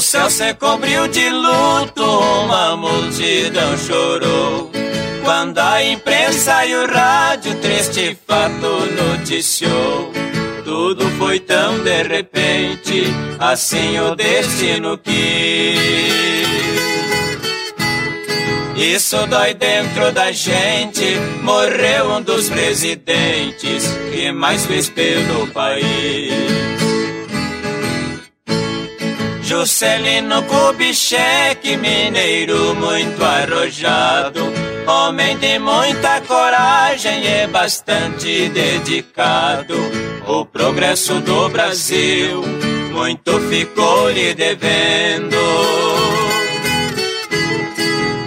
O céu se cobriu de luto, uma multidão chorou. Quando a imprensa e o rádio triste fato noticiou. Tudo foi tão de repente, assim o destino quis. Isso dói dentro da gente. Morreu um dos presidentes que mais fez pelo país. Juscelino Kubitschek, mineiro muito arrojado, homem de muita coragem e bastante dedicado. O progresso do Brasil muito ficou lhe devendo.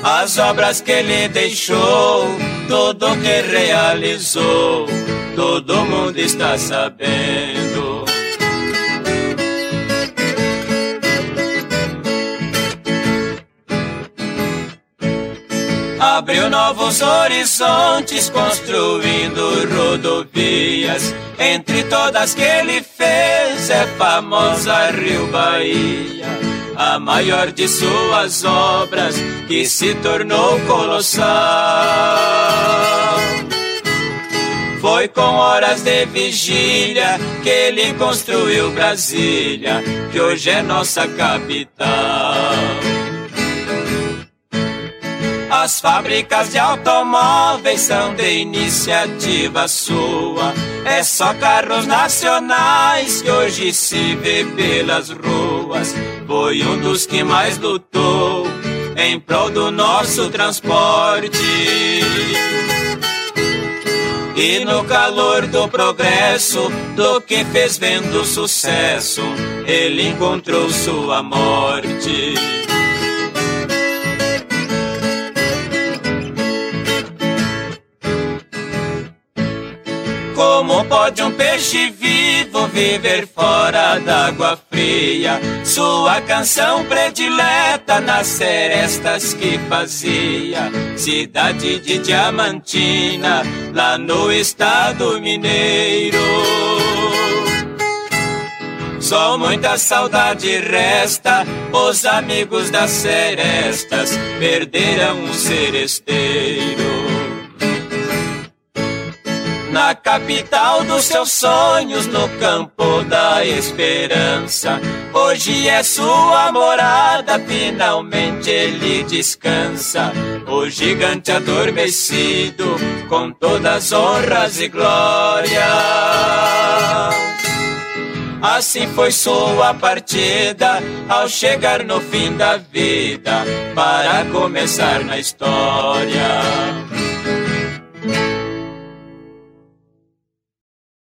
As obras que ele deixou, tudo que realizou, todo mundo está sabendo. Abriu novos horizontes, construindo rodovias. Entre todas que ele fez, é famosa Rio Bahia a maior de suas obras, que se tornou colossal. Foi com horas de vigília que ele construiu Brasília, que hoje é nossa capital. As fábricas de automóveis são de iniciativa sua. É só carros nacionais que hoje se vê pelas ruas. Foi um dos que mais lutou em prol do nosso transporte. E no calor do progresso, do que fez vendo sucesso, ele encontrou sua morte. Como pode um peixe vivo viver fora d'água fria? Sua canção predileta nas serestas que fazia. Cidade de Diamantina, lá no estado mineiro. Só muita saudade resta, os amigos das serestas perderam o seresteiro na capital dos seus sonhos, no campo da esperança. Hoje é sua morada, finalmente ele descansa. O gigante adormecido, com todas honras e glórias. Assim foi sua partida, ao chegar no fim da vida, para começar na história.